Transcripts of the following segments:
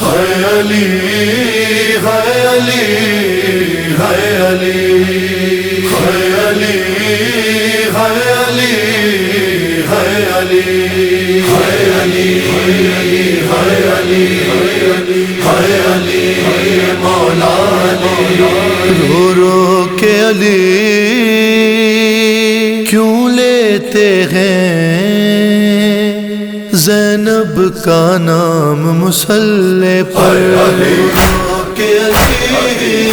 ہے علی ہے علی ہے علی۔ ہے علی ہے علی ہے علی۔ ہے علی ہے علی ہے علی مولا رو رو کے علی، کیوں لیتے ہیں زینب کا نام مسلح پر۔ کے علی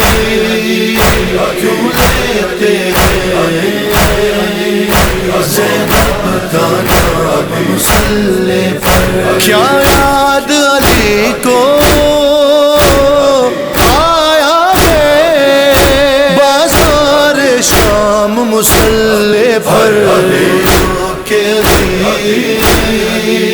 کیوں لیتے ہیں زینب کا نام مسلح پر کیا یاد علی کو آیا ہے؟ بازار شام مسلح پر۔ کے علی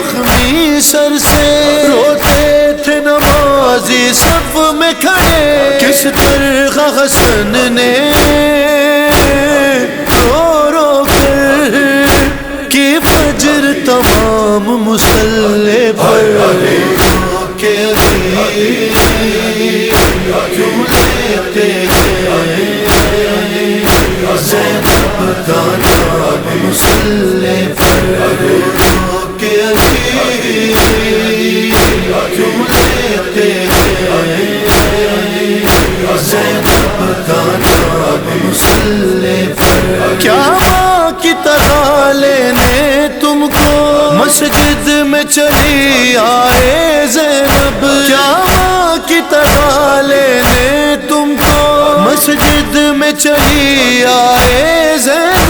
زخمی سر سے روتے تھے نمازی صف میں کھڑے۔ کس طرح حسن نے رو رو کر فجر تمام مسلح پر کے کیوں لیتے ہیں۔ مسلح پر۔ کیا ماں کی طرح لینے تم کو مسجد میں چلی آئے زینب۔ کیا ماں کی طرح لینے تم کو مسجد میں چلی آئے زینب۔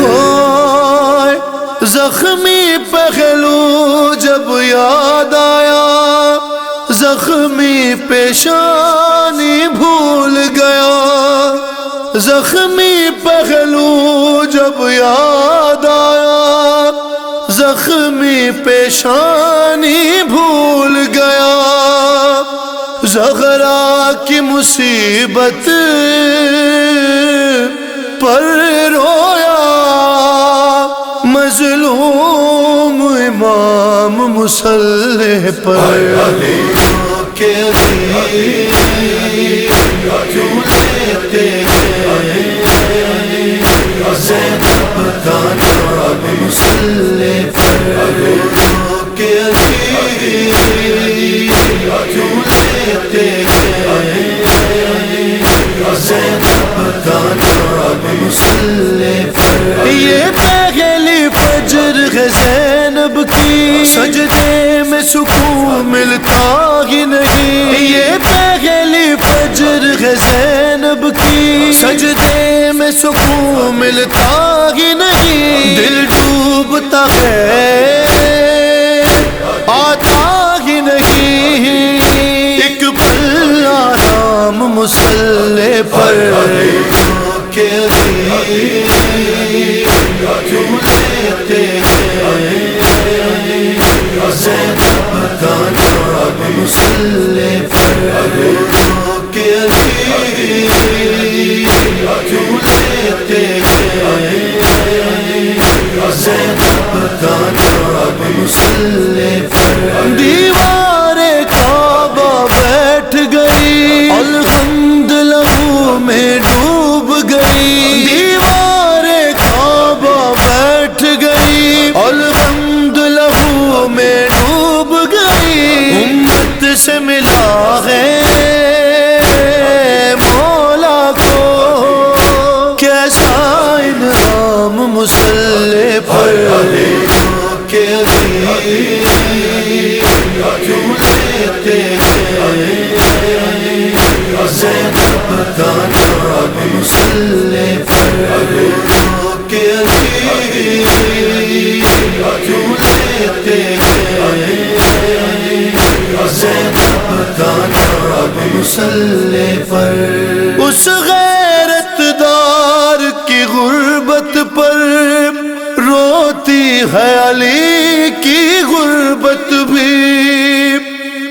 زخمی پیشانی بھول گیا۔ زخمی پہلو جب یاد آیا۔ زخمی پیشانی بھول گیا۔ زغرا کی مصیبت پر رویا۔ مظلوم امام مسلح پر۔ یہ پہلی فجر ہے زینب کی۔ سجدے میں سکون ملتا ہی نہیں۔ ہے زینب کی سجدے میں سکون ملتا ہی نہیں۔ دل ڈوبتا ہے۔ پر اس غیرت دار کی غربت پر روتی ہے علی کی غربت بھی۔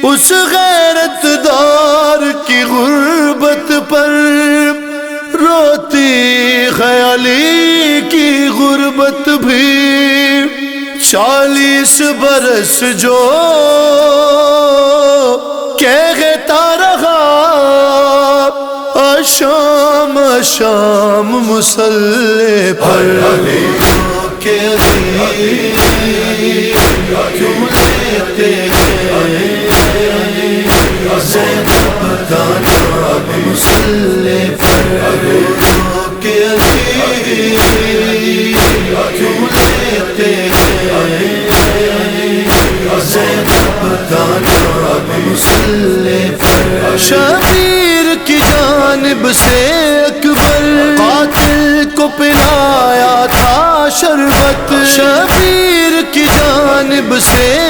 اس غیرت دار غربت پر روتی ہے علی کی غربت بھی چالیس برس جو کہتا رہا شام شام مسلح پر کے نام پر کے کیوں لیتے زینب کا نام پر شبیر کی جانب سے اکبر قاتل کو پلایا تھا شربت شبیر کی جانب سے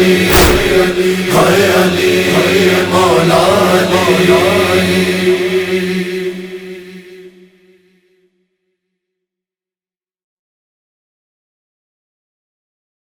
علی علی علی